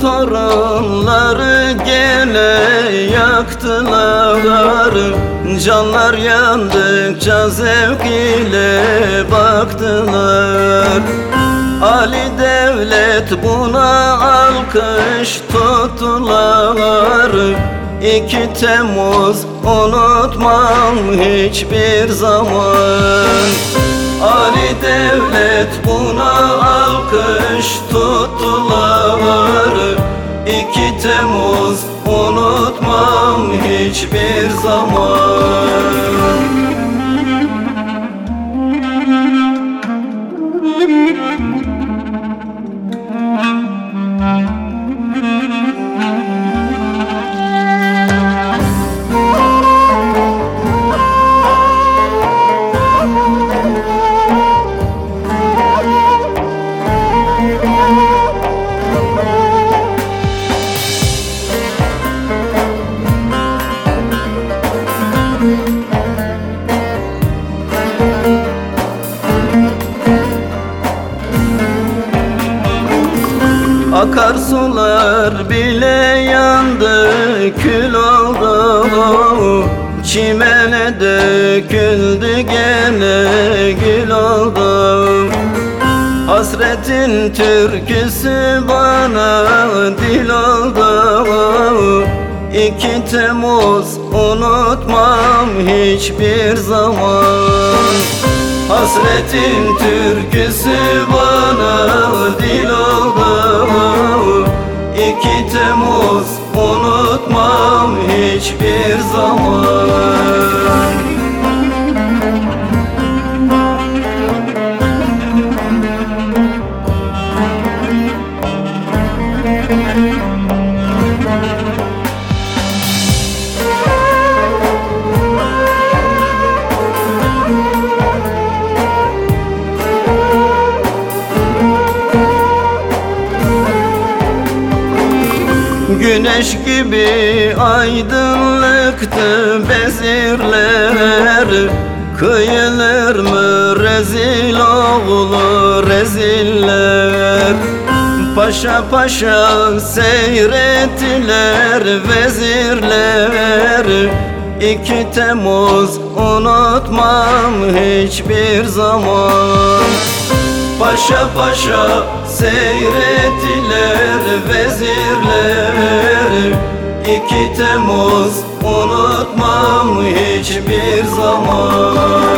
torunları gele yaktılar Canlar yandıkça zevk ile baktılar. Ali devlet buna alkış tuttular. 2 Temmuz unutmam hiçbir zaman. Ali devlet buna alkış tuttular 2 Temmuz unutmam hiçbir zaman Akarsular bile yandı kül oldu. Çimene döküldü gene gül oldu. Hasretin türküsü bana dil oldu. 2 Temmuz unutmam hiçbir zaman Hasretin türküsü bana dil oldu. 2 Temmuz unutmam hiçbir zaman Güneş gibi aydınlıktı bezirler. Kıyılır mı rezil oğlu reziller? Paşa paşa seyrettiler vezirler. 2 Temmuz unutmam hiçbir zaman Paşa paşa seyrettiler vezirler 2 Temmuz unutmam hiçbir zaman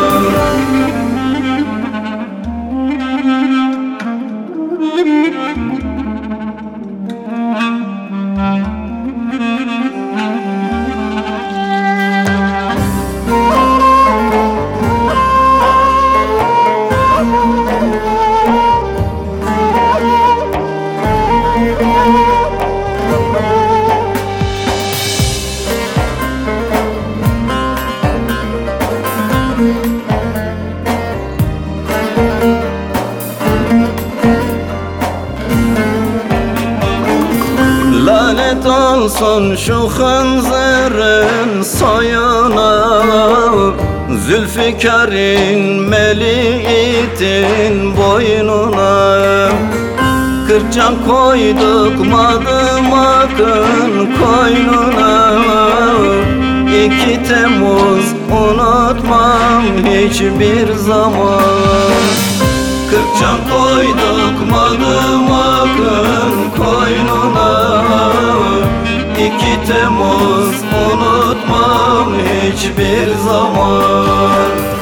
Lanet olsun şu hınzırın soyuna Zülfikar'ın meliitin boynuna. Kırk can koyduk madımakın koynuna. 2 Temmuz unutmam hiçbir zaman. Kırk can koyduk madımakın koynuna 2 Temmuz unutmam hiçbir zaman.